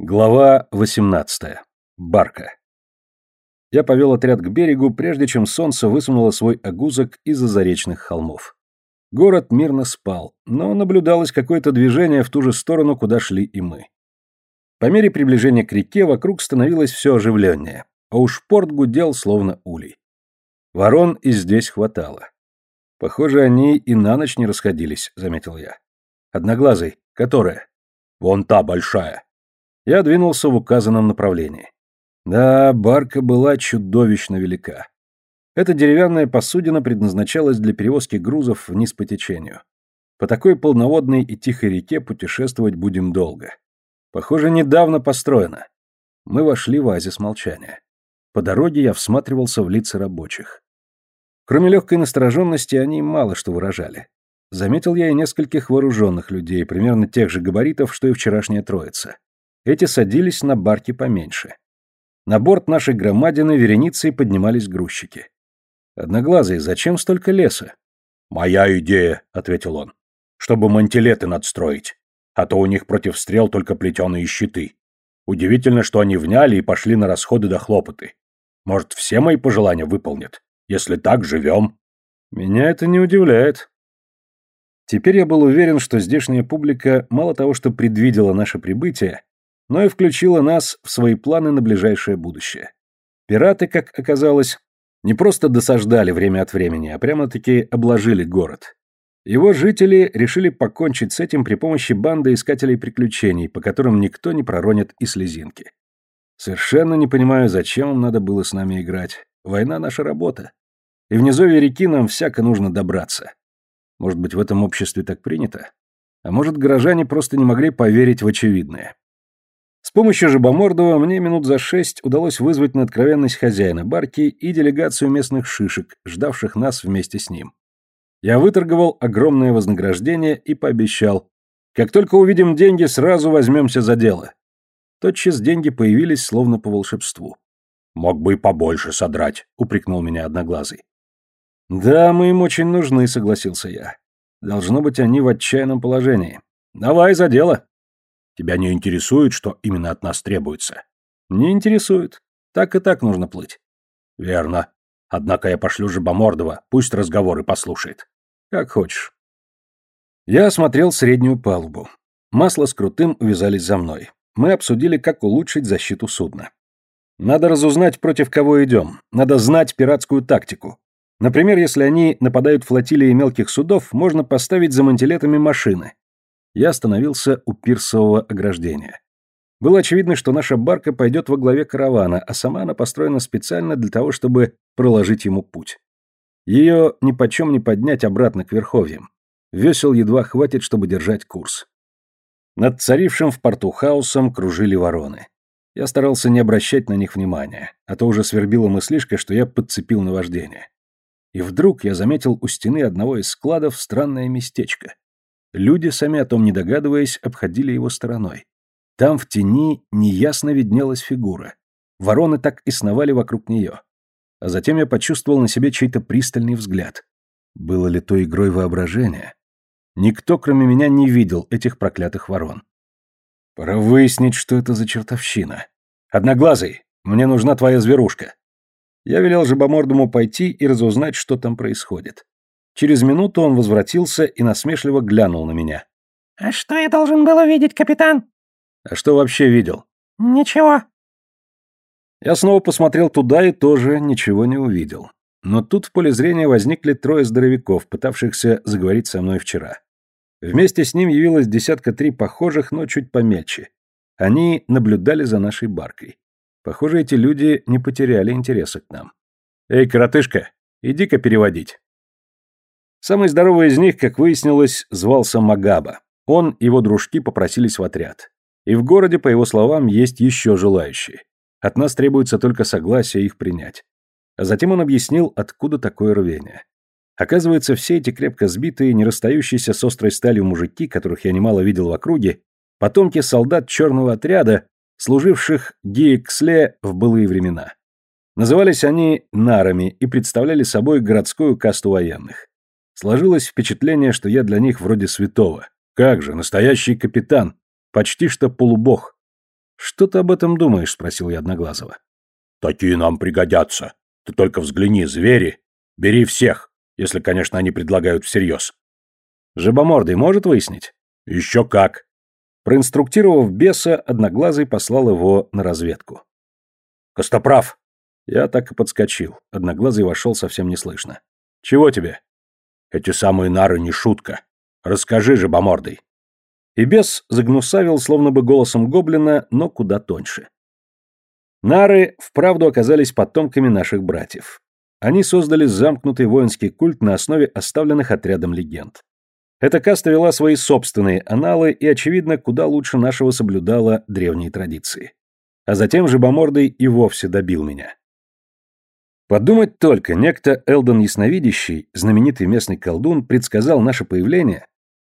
Глава 18. Барка. Я повел отряд к берегу, прежде чем солнце высунуло свой огузок из-за заречных холмов. Город мирно спал, но наблюдалось какое-то движение в ту же сторону, куда шли и мы. По мере приближения к реке вокруг становилось все оживленнее, а уж порт гудел, словно улей. Ворон и здесь хватало. Похоже, они и на ночь не расходились, заметил я. Одноглазый, которая? Вон та большая. Я двинулся в указанном направлении. Да, барка была чудовищно велика. Эта деревянная посудина предназначалась для перевозки грузов вниз по течению. По такой полноводной и тихой реке путешествовать будем долго. Похоже, недавно построена. Мы вошли в оазис молчания. По дороге я всматривался в лица рабочих. Кроме легкой настороженности, они мало что выражали. Заметил я и нескольких вооруженных людей, примерно тех же габаритов, что и вчерашняя троица. Эти садились на барки поменьше. На борт нашей громадины вереницей поднимались грузчики. «Одноглазый, зачем столько леса?» «Моя идея», — ответил он, — «чтобы мантилеты надстроить, а то у них против стрел только плетеные щиты. Удивительно, что они вняли и пошли на расходы до хлопоты. Может, все мои пожелания выполнят? Если так, живем». «Меня это не удивляет», Теперь я был уверен, что здешняя публика мало того, что предвидела наше прибытие, но и включила нас в свои планы на ближайшее будущее. Пираты, как оказалось, не просто досаждали время от времени, а прямо-таки обложили город. Его жители решили покончить с этим при помощи банды искателей приключений, по которым никто не проронит и слезинки. Совершенно не понимаю, зачем им надо было с нами играть. Война — наша работа. И в реки нам всяко нужно добраться. Может быть, в этом обществе так принято? А может, горожане просто не могли поверить в очевидное. С помощью Жабомордова мне минут за шесть удалось вызвать на откровенность хозяина барки и делегацию местных шишек, ждавших нас вместе с ним. Я выторговал огромное вознаграждение и пообещал, как только увидим деньги, сразу возьмемся за дело. Тотчас деньги появились словно по волшебству. «Мог бы и побольше содрать», — упрекнул меня Одноглазый. «Да, мы им очень нужны», — согласился я. «Должно быть, они в отчаянном положении. Давай за дело». Тебя не интересует, что именно от нас требуется? Не интересует. Так и так нужно плыть. Верно. Однако я пошлю Жабомордова, пусть разговоры послушает. Как хочешь. Я осмотрел среднюю палубу. Масло с крутым увязались за мной. Мы обсудили, как улучшить защиту судна. Надо разузнать, против кого идем. Надо знать пиратскую тактику. Например, если они нападают флотилии мелких судов, можно поставить за мантилетами машины я остановился у пирсового ограждения. Было очевидно, что наша барка пойдет во главе каравана, а сама она построена специально для того, чтобы проложить ему путь. Ее ни почем не поднять обратно к верховьям. Весел едва хватит, чтобы держать курс. Над царившим в порту хаосом кружили вороны. Я старался не обращать на них внимания, а то уже свербила мыслишка, что я подцепил наваждение. И вдруг я заметил у стены одного из складов странное местечко. Люди, сами о том не догадываясь, обходили его стороной. Там в тени неясно виднелась фигура. Вороны так и сновали вокруг нее. А затем я почувствовал на себе чей-то пристальный взгляд. Было ли то игрой воображения? Никто, кроме меня, не видел этих проклятых ворон. Пора выяснить, что это за чертовщина. Одноглазый, мне нужна твоя зверушка. Я велел жабомордому пойти и разузнать, что там происходит. Через минуту он возвратился и насмешливо глянул на меня. «А что я должен был увидеть, капитан?» «А что вообще видел?» «Ничего». Я снова посмотрел туда и тоже ничего не увидел. Но тут в поле зрения возникли трое здоровяков, пытавшихся заговорить со мной вчера. Вместе с ним явилось десятка три похожих, но чуть помельче. Они наблюдали за нашей баркой. Похоже, эти люди не потеряли интереса к нам. «Эй, коротышка, иди-ка переводить». Самый здоровый из них, как выяснилось, звался Магаба. Он и его дружки попросились в отряд. И в городе, по его словам, есть еще желающие. От нас требуется только согласие их принять. А затем он объяснил, откуда такое рвение. Оказывается, все эти крепко сбитые, не расстающиеся с острой сталью мужики, которых я немало видел в округе, потомки солдат черного отряда, служивших Гиексле в былые времена. Назывались они нарами и представляли собой городскую касту военных. Сложилось впечатление, что я для них вроде святого. Как же, настоящий капитан, почти что полубог. «Что ты об этом думаешь?» — спросил я Одноглазого. «Такие нам пригодятся. Ты только взгляни, звери. Бери всех, если, конечно, они предлагают всерьез». «Жабомордый может выяснить?» «Еще как». Проинструктировав беса, Одноглазый послал его на разведку. «Костоправ!» Я так и подскочил. Одноглазый вошел совсем неслышно. «Чего тебе?» «Эти самые нары не шутка. Расскажи, жабомордый». И бес загнусавил, словно бы голосом гоблина, но куда тоньше. Нары вправду оказались потомками наших братьев. Они создали замкнутый воинский культ на основе оставленных отрядом легенд. Эта каста вела свои собственные аналы и, очевидно, куда лучше нашего соблюдала древние традиции. А затем жабомордый и вовсе добил меня. Подумать только, некто Элдон Ясновидящий, знаменитый местный колдун, предсказал наше появление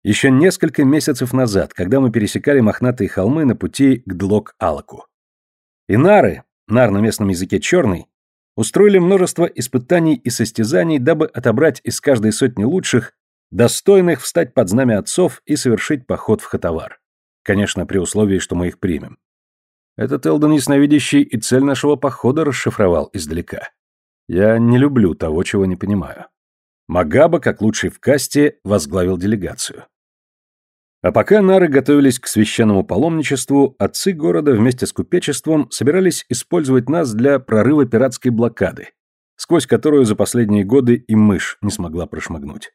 еще несколько месяцев назад, когда мы пересекали мохнатые холмы на пути к Длок-Алаку. И нары, нар на местном языке черный, устроили множество испытаний и состязаний, дабы отобрать из каждой сотни лучших, достойных встать под знамя отцов и совершить поход в Хатавар. Конечно, при условии, что мы их примем. Этот Элдон Ясновидящий и цель нашего похода расшифровал издалека. Я не люблю того, чего не понимаю. Магаба, как лучший в касте, возглавил делегацию. А пока нары готовились к священному паломничеству, отцы города вместе с купечеством собирались использовать нас для прорыва пиратской блокады, сквозь которую за последние годы и мышь не смогла прошмыгнуть.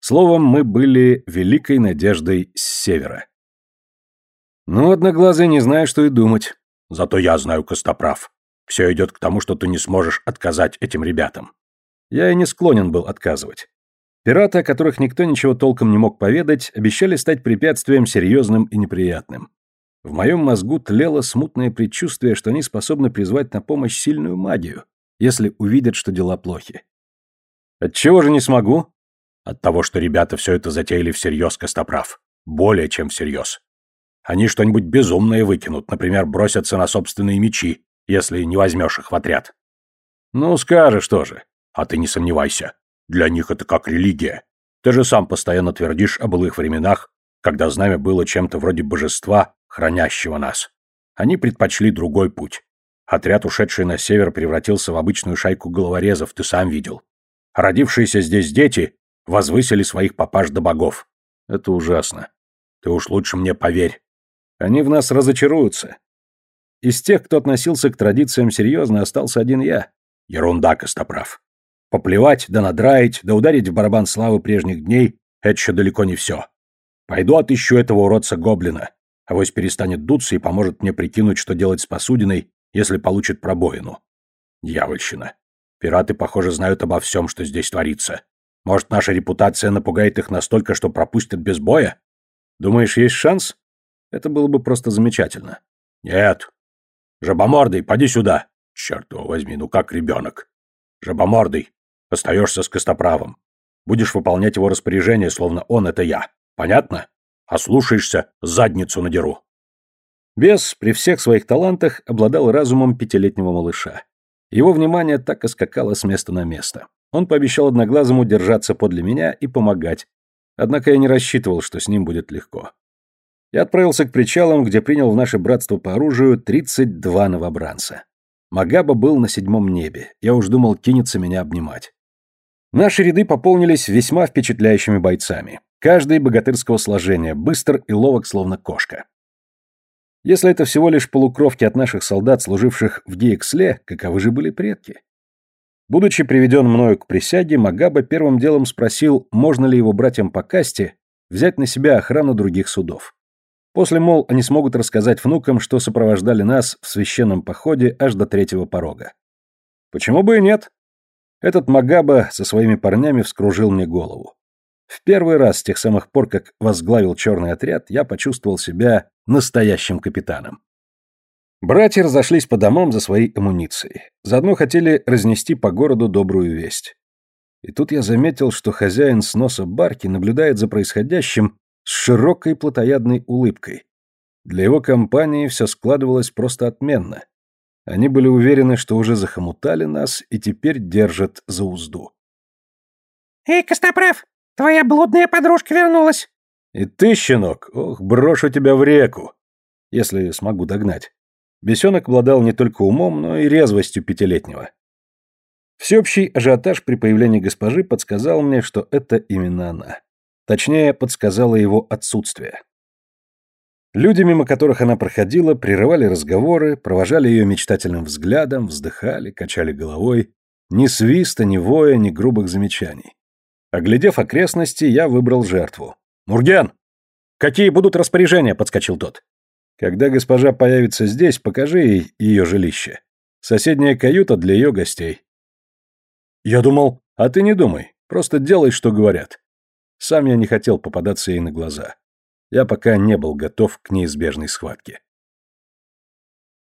Словом, мы были великой надеждой с севера. Ну, одноглазый, не знаю, что и думать. Зато я знаю, Костоправ. Все идет к тому, что ты не сможешь отказать этим ребятам. Я и не склонен был отказывать. Пираты, о которых никто ничего толком не мог поведать, обещали стать препятствием серьезным и неприятным. В моем мозгу тлело смутное предчувствие, что они способны призвать на помощь сильную магию, если увидят, что дела плохи. Отчего же не смогу? От того, что ребята все это затеяли всерьез, Костоправ. Более чем всерьез. Они что-нибудь безумное выкинут, например, бросятся на собственные мечи, если не возьмешь их в отряд. Ну, скажешь тоже. А ты не сомневайся. Для них это как религия. Ты же сам постоянно твердишь о былых временах, когда знамя было чем-то вроде божества, хранящего нас. Они предпочли другой путь. Отряд, ушедший на север, превратился в обычную шайку головорезов, ты сам видел. Родившиеся здесь дети возвысили своих папаш до богов. Это ужасно. Ты уж лучше мне поверь. Они в нас разочаруются. Из тех, кто относился к традициям серьезно, остался один я. Ерунда, Костоправ. Поплевать, да надраить, да ударить в барабан славы прежних дней — это еще далеко не все. Пойду отыщу этого уродца-гоблина. Авось перестанет дуться и поможет мне прикинуть, что делать с посудиной, если получит пробоину. Дьявольщина. Пираты, похоже, знают обо всем, что здесь творится. Может, наша репутация напугает их настолько, что пропустят без боя? Думаешь, есть шанс? Это было бы просто замечательно. Нет. Жабомордый, поди сюда. Черт его возьми, ну как ребенок. Жабомордый, Остаешься с Костоправом. Будешь выполнять его распоряжение, словно он — это я. Понятно? Ослушаешься, задницу надеру». Бес при всех своих талантах обладал разумом пятилетнего малыша. Его внимание так и скакало с места на место. Он пообещал одноглазому держаться подле меня и помогать, однако я не рассчитывал, что с ним будет легко. Я отправился к причалам, где принял в наше братство по оружию 32 новобранца. Магаба был на седьмом небе, я уж думал, кинется меня обнимать. Наши ряды пополнились весьма впечатляющими бойцами. Каждый богатырского сложения, быстр и ловок, словно кошка. Если это всего лишь полукровки от наших солдат, служивших в Диексле, каковы же были предки? Будучи приведен мною к присяге, Магаба первым делом спросил, можно ли его братьям по касте взять на себя охрану других судов. После, мол, они смогут рассказать внукам, что сопровождали нас в священном походе аж до третьего порога. Почему бы и нет? Этот Магаба со своими парнями вскружил мне голову. В первый раз с тех самых пор, как возглавил черный отряд, я почувствовал себя настоящим капитаном. Братья разошлись по домам за своей амуницией. Заодно хотели разнести по городу добрую весть. И тут я заметил, что хозяин сноса барки наблюдает за происходящим с широкой плотоядной улыбкой. Для его компании все складывалось просто отменно. Они были уверены, что уже захомутали нас и теперь держат за узду. «Эй, Костоправ, твоя блудная подружка вернулась!» «И ты, щенок, ох, брошу тебя в реку, если смогу догнать». Бесенок обладал не только умом, но и резвостью пятилетнего. Всеобщий ажиотаж при появлении госпожи подсказал мне, что это именно она. Точнее, подсказало его отсутствие. Люди, мимо которых она проходила, прерывали разговоры, провожали ее мечтательным взглядом, вздыхали, качали головой. Ни свиста, ни воя, ни грубых замечаний. Оглядев окрестности, я выбрал жертву. «Мурген! Какие будут распоряжения?» — подскочил тот. «Когда госпожа появится здесь, покажи ей ее жилище. Соседняя каюта для ее гостей». «Я думал...» «А ты не думай, просто делай, что говорят. Сам я не хотел попадаться ей на глаза. Я пока не был готов к неизбежной схватке.